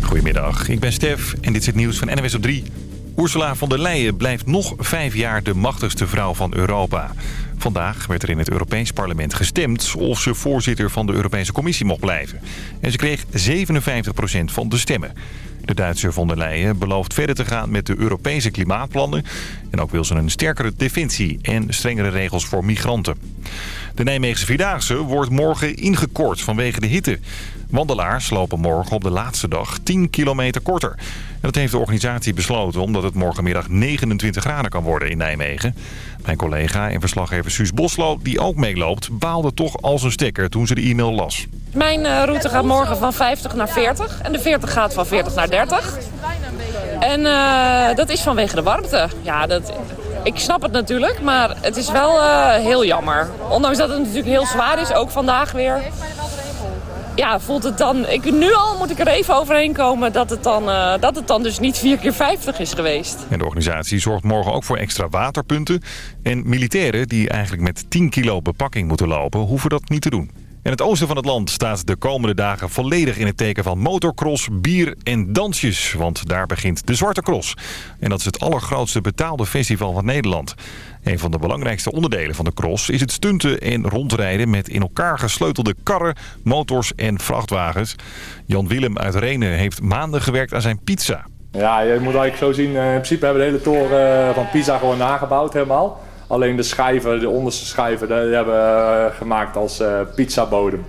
Goedemiddag, ik ben Stef en dit is het nieuws van NWS op 3. Ursula von der Leyen blijft nog vijf jaar de machtigste vrouw van Europa. Vandaag werd er in het Europees Parlement gestemd of ze voorzitter van de Europese Commissie mocht blijven. En ze kreeg 57% van de stemmen. De Duitse von der Leyen belooft verder te gaan met de Europese klimaatplannen. En ook wil ze een sterkere defensie en strengere regels voor migranten. De Nijmeegse Vierdaagse wordt morgen ingekort vanwege de hitte. Wandelaars lopen morgen op de laatste dag 10 kilometer korter. En dat heeft de organisatie besloten omdat het morgenmiddag 29 graden kan worden in Nijmegen. Mijn collega en verslaggever Suus Boslo, die ook meeloopt, baalde toch als een stekker toen ze de e-mail las. Mijn uh, route gaat morgen van 50 naar 40 en de 40 gaat van 40 naar 30. En uh, dat is vanwege de warmte. Ja, dat, ik snap het natuurlijk, maar het is wel uh, heel jammer. Ondanks dat het natuurlijk heel zwaar is, ook vandaag weer ja, voelt het dan... Ik, nu al moet ik er even overheen komen dat het dan, uh, dat het dan dus niet 4 keer 50 is geweest. En de organisatie zorgt morgen ook voor extra waterpunten. En militairen die eigenlijk met 10 kilo bepakking moeten lopen, hoeven dat niet te doen. In het oosten van het land staat de komende dagen volledig in het teken van motocross, bier en dansjes. Want daar begint de Zwarte Cross. En dat is het allergrootste betaalde festival van Nederland. Een van de belangrijkste onderdelen van de cross is het stunten en rondrijden met in elkaar gesleutelde karren, motors en vrachtwagens. Jan Willem uit Renen heeft maanden gewerkt aan zijn pizza. Ja, je moet eigenlijk zo zien, in principe hebben we de hele toren eh, van pizza gewoon nagebouwd helemaal. Alleen de schijven, de onderste schijven, die hebben we gemaakt als uh, pizzabodem.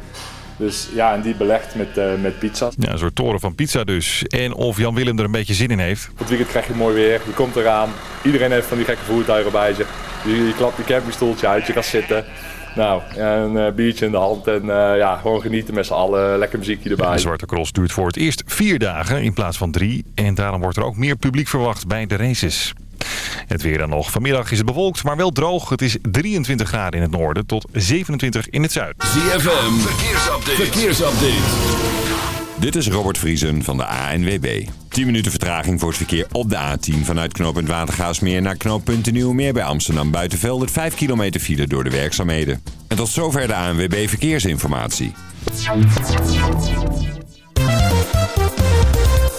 Dus ja, en die belegd met, uh, met pizza's. Ja, een soort toren van pizza dus. En of Jan Willem er een beetje zin in heeft. Het weekend krijg je mooi weer, je komt eraan. Iedereen heeft van die gekke voertuigen bij zich. Je, je klapt je campingstoeltje uit, je gaat zitten. Nou, een uh, biertje in de hand en uh, ja, gewoon genieten met z'n allen. Lekker muziekje erbij. De Zwarte Cross duurt voor het eerst vier dagen in plaats van drie. En daarom wordt er ook meer publiek verwacht bij de races. Het weer dan nog. Vanmiddag is het bewolkt, maar wel droog. Het is 23 graden in het noorden tot 27 in het zuiden. ZFM, verkeersupdate. verkeersupdate. Dit is Robert Vriesen van de ANWB. 10 minuten vertraging voor het verkeer op de A10 vanuit knooppunt Watergaasmeer naar knooppunt Nieuwmeer bij Amsterdam Buitenveld. 5 kilometer file door de werkzaamheden. En tot zover de ANWB Verkeersinformatie.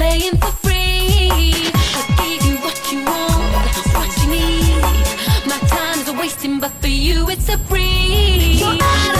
playing for free. I gave you what you want, what you need. My time is wasting, but for you it's a breeze.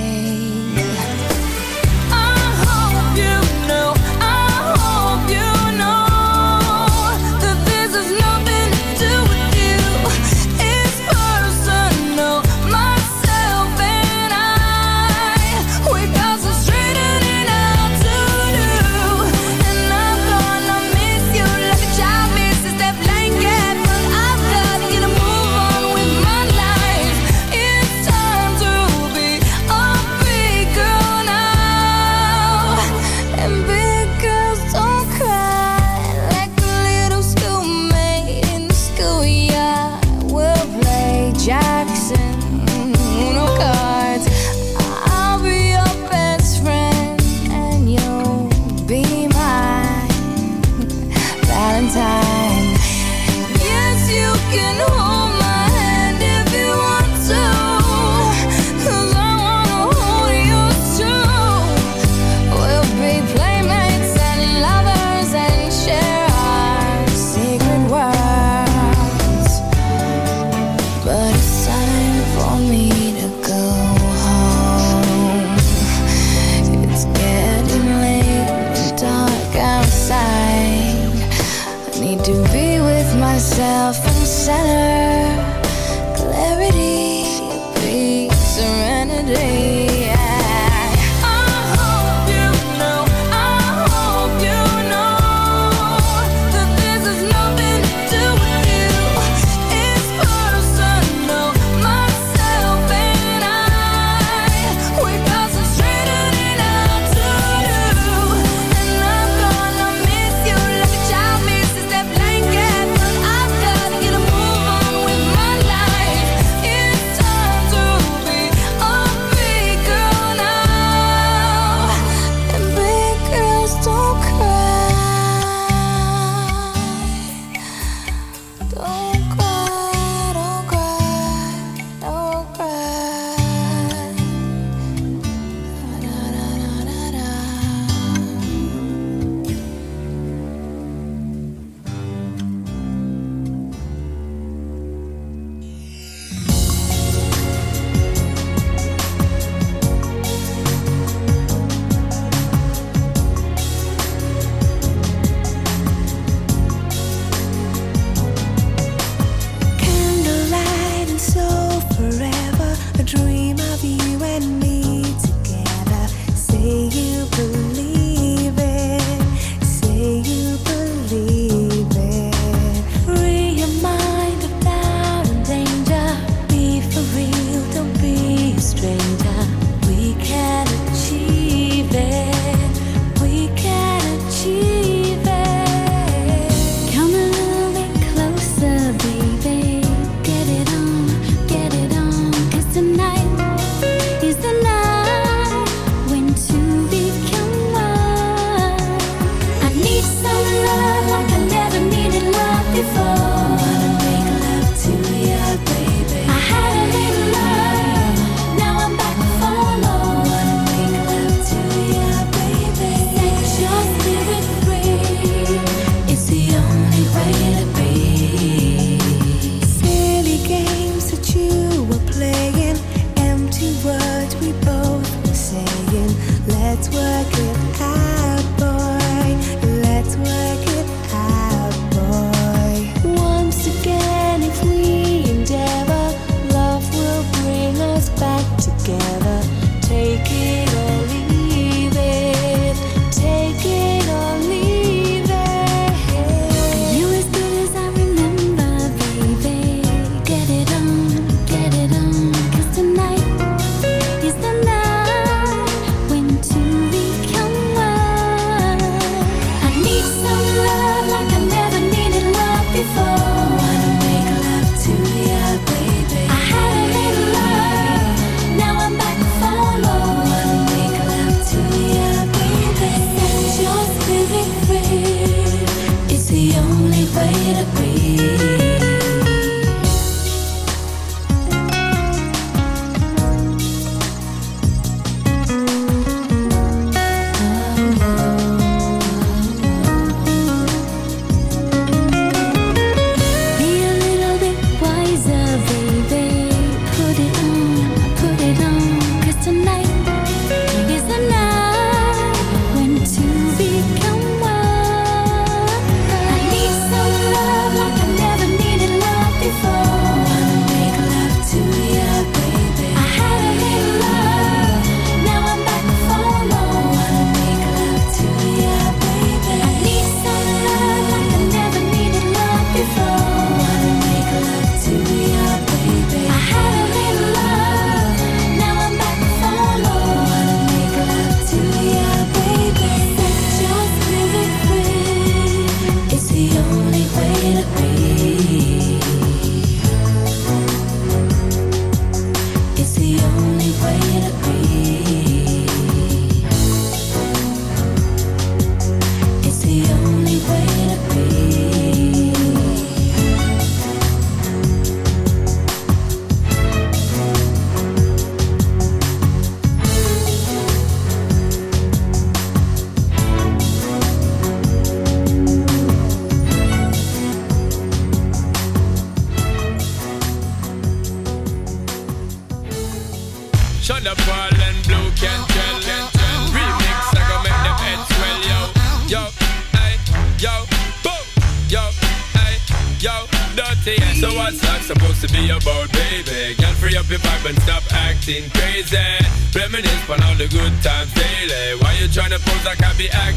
Oh.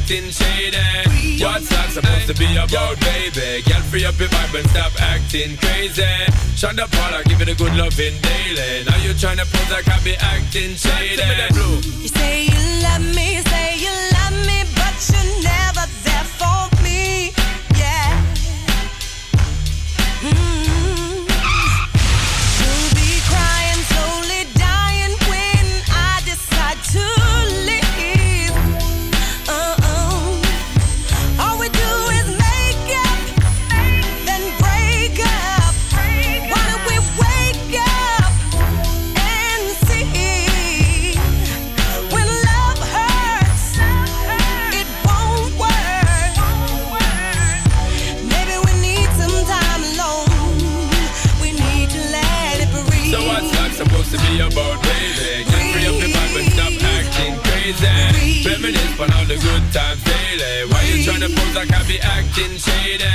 Acting shady? What's that supposed to be about, baby? Girl, free up your vibe and stop acting crazy Sean da Paul, I give it a good loving daily Now you tryna pose like I be acting shady You say you love me, you say acting shady?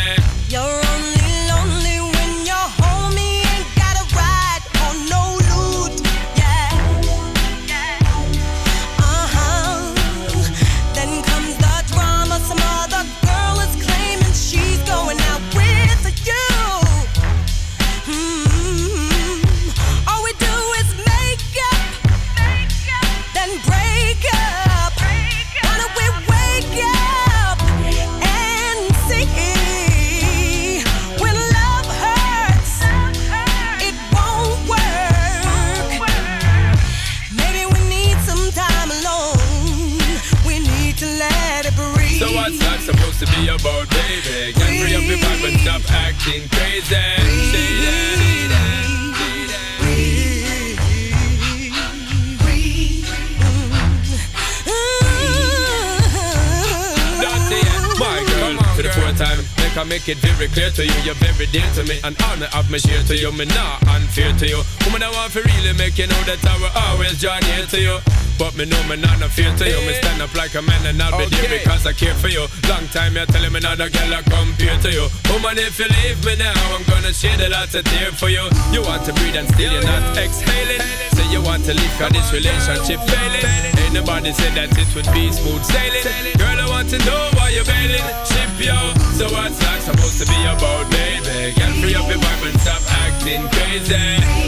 To you, you're very dear to me, and honor of me share to you, me not unfair to you. Woman, I want to really make you know that I will always join here to you. But me know me not no fear to you. Me stand up like a man and I'll be there because I care for you. Long time you're telling me not a girl I compare to you. Woman, if you leave me now, I'm gonna shed a lot of tear for you. You want to breathe and still you're not exhaling. Say you want to leave cause this relationship failing. Ain't nobody said that it would be smooth sailing. Girl, I want to know why you're bailing. Ship yo. So what's that supposed to be about, baby? Get free up your vibe and stop acting crazy.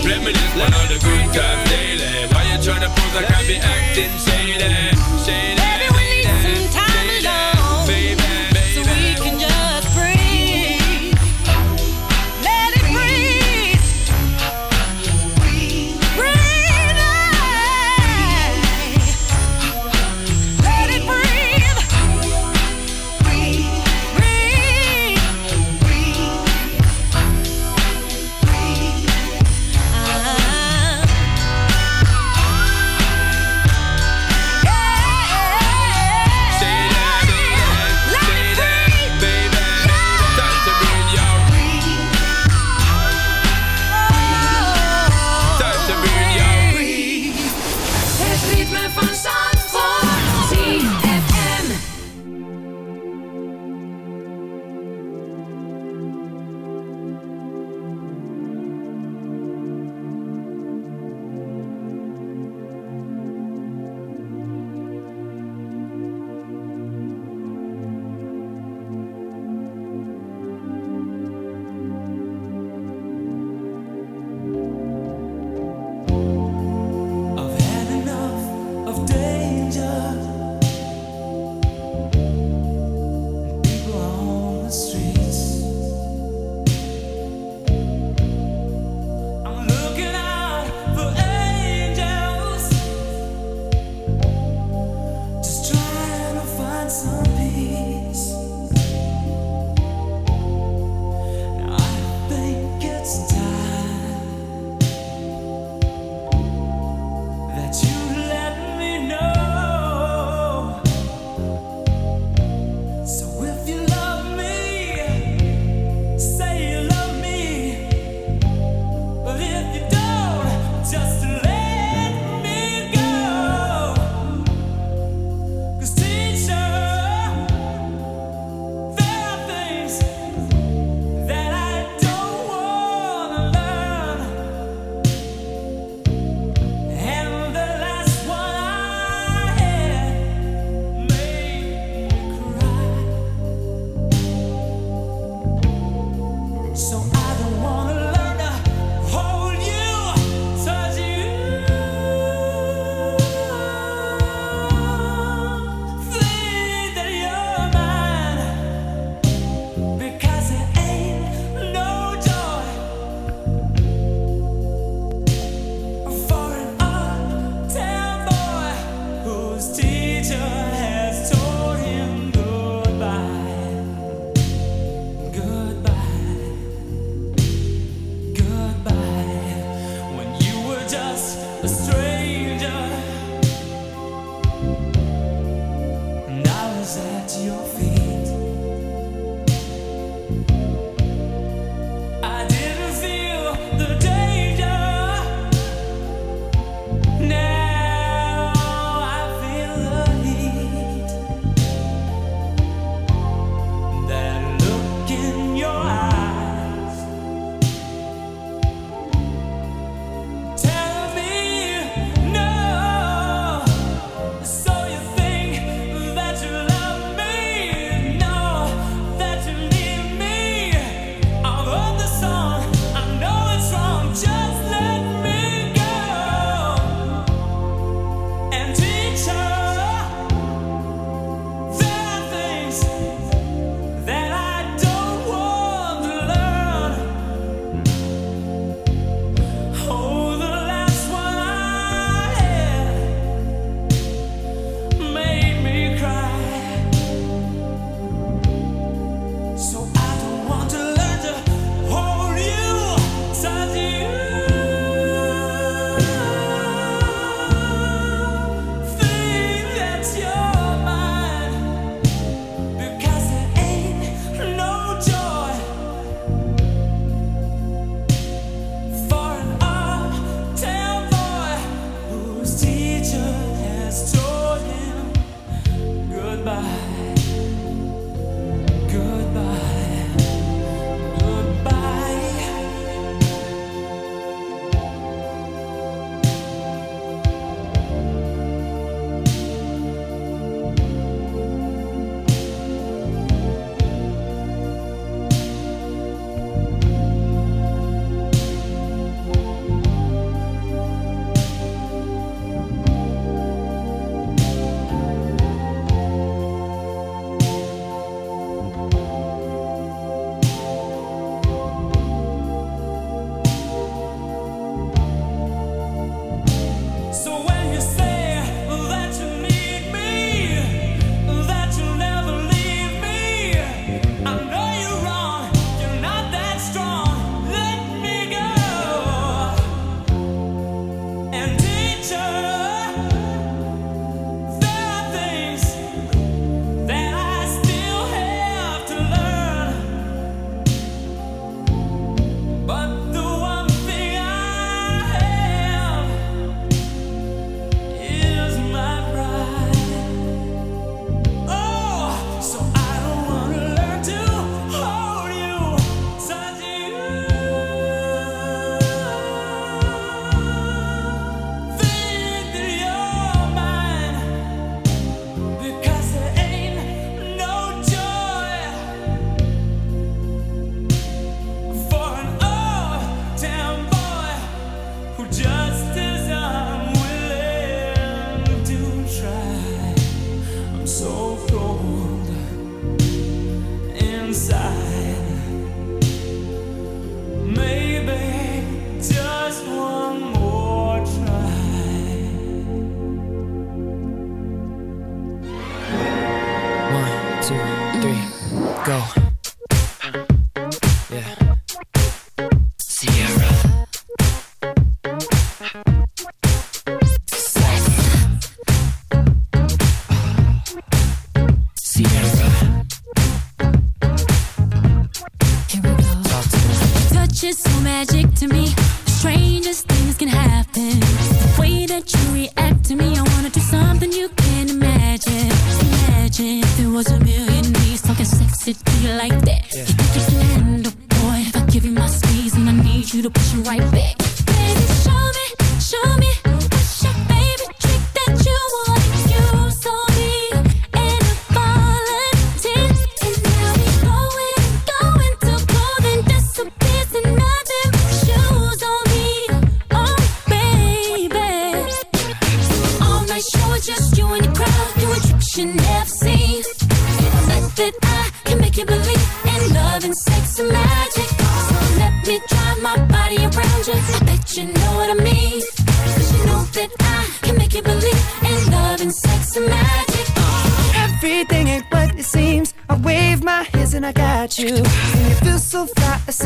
Reminisce on all the good times daily. Why you tryna pose like I be acting shady? Shady. Maybe we need some time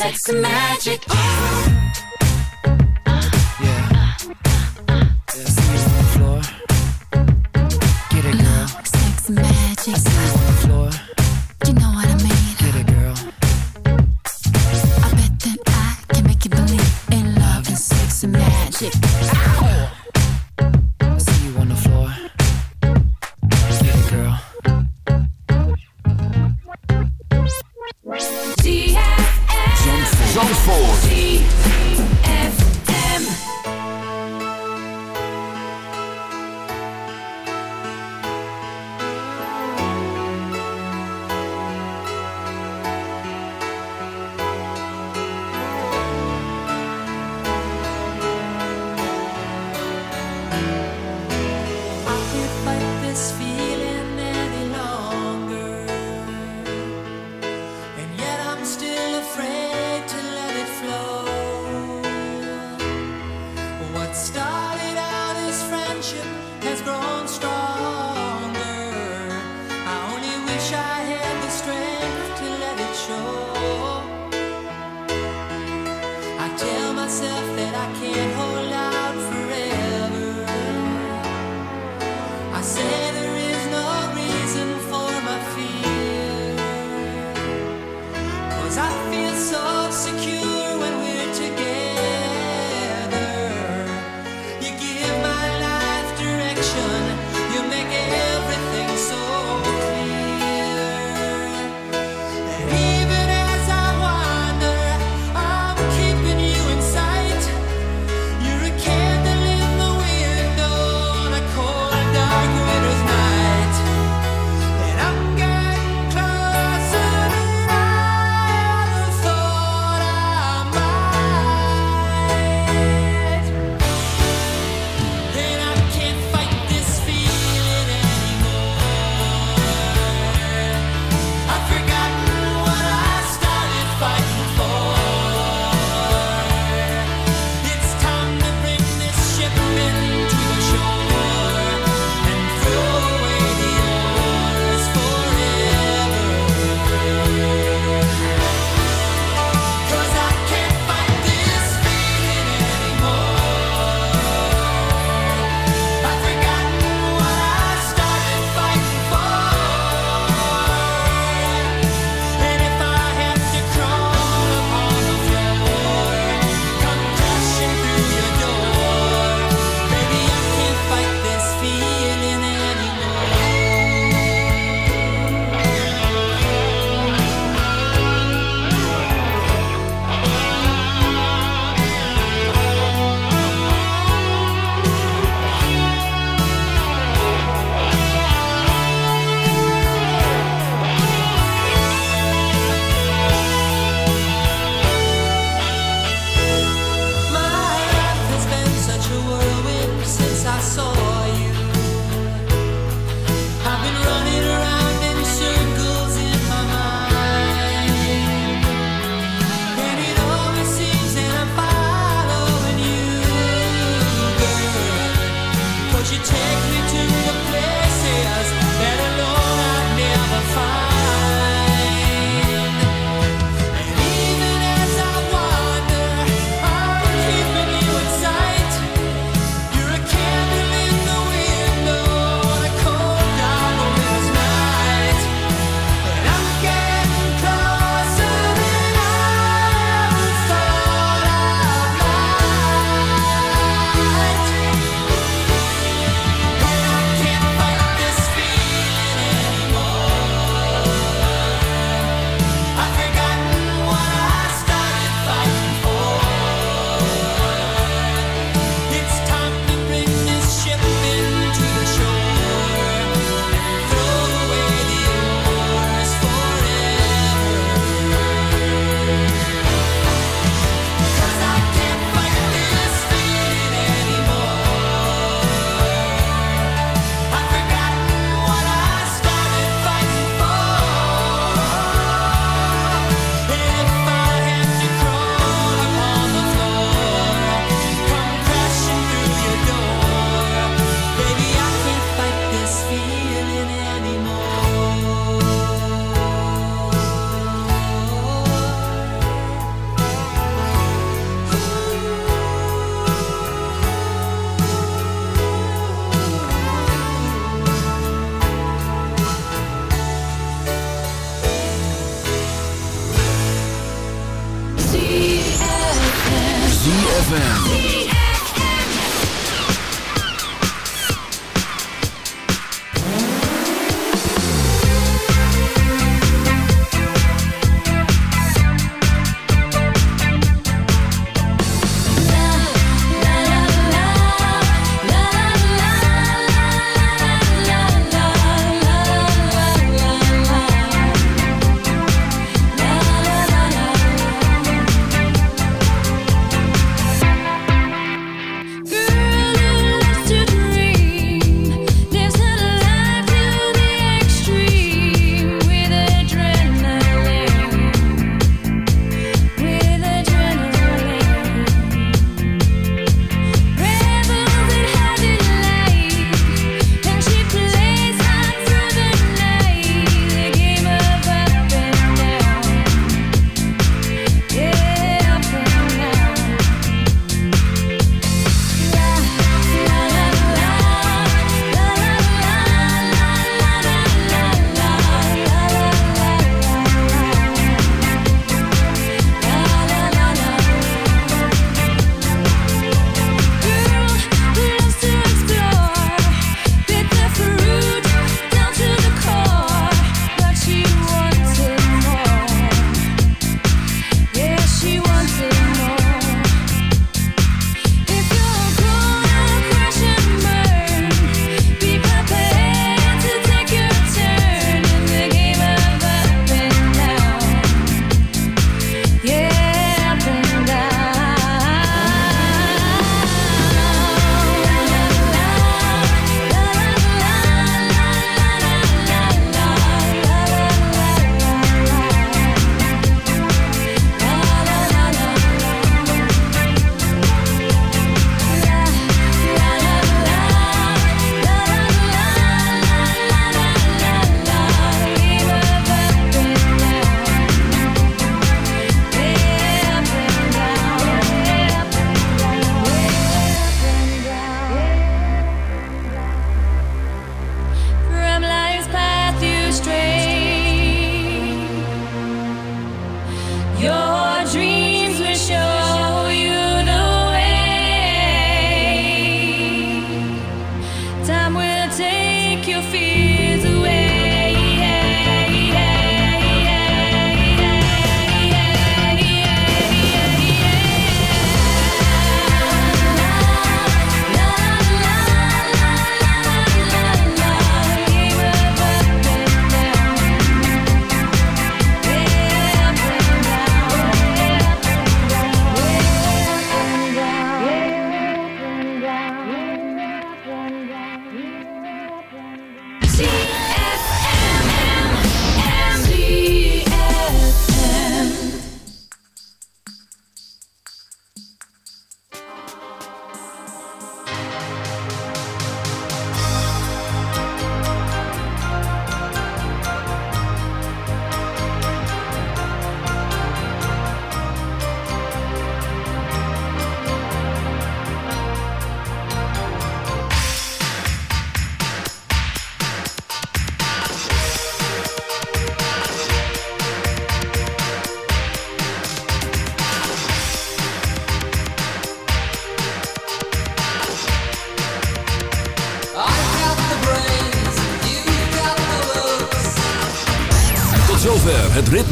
Sex and magic.